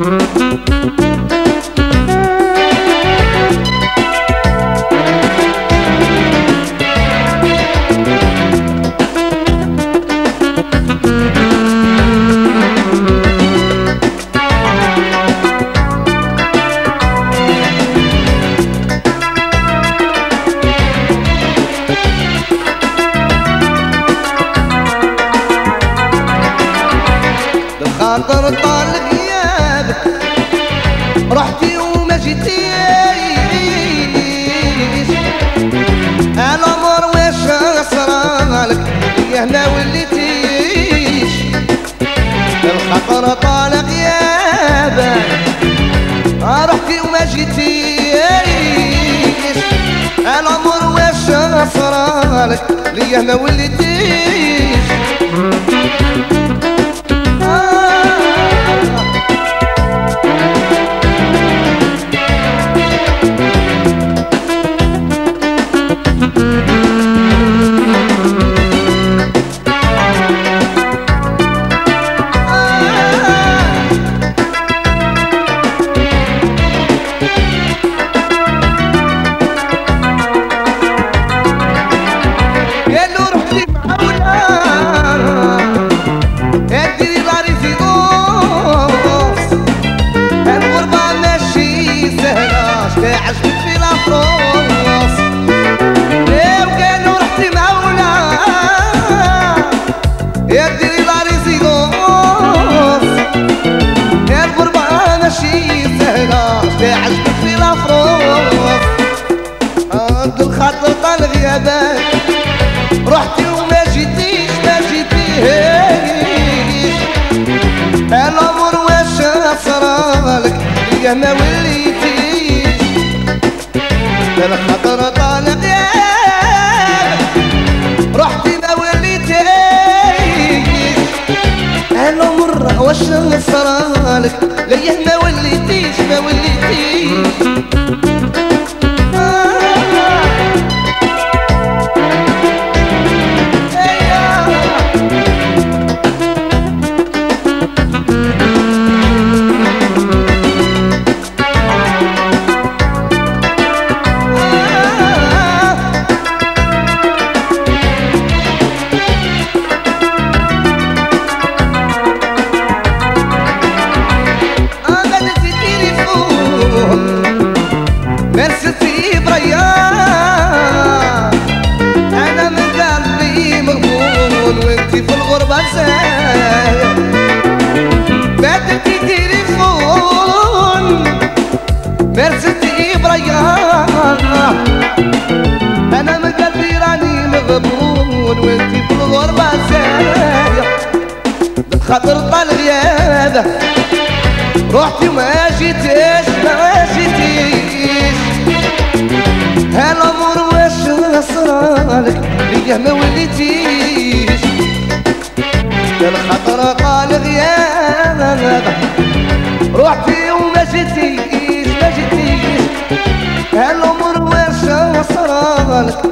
Mm-hmm. مهما وليتيش الخطر طال غيابك رحتي وما جيتيش العمر واش صرالك ليا أنا وليتيش يا ديري داري في غوص يا الغربة ماشي سهلة تعجبك في الأفروس. عند الخاطر طال غيابك رحتي وما جيتيش ما جيتيش. الامر واش صرالك يا ما واش صرالك ليه ما وليتيش أنا راني مغبون في الغربة خاطر طال غيابه رحتي وما جيتيش ما جيتيش هالامور واش صرالك ليا ما وليتيش الخطر قال غياب. رحتي وما جيتيش ما جيتيش. هالامور واش صرالك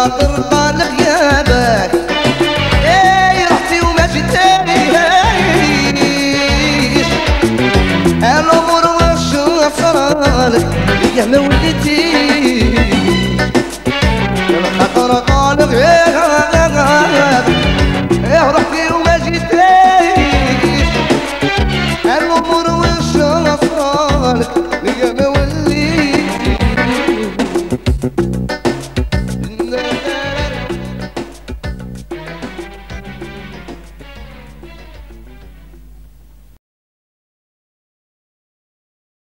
بخاطر طال غيابك. اي رحتي وما جيتيش. الأمور واش صرالك يا ما وليتيش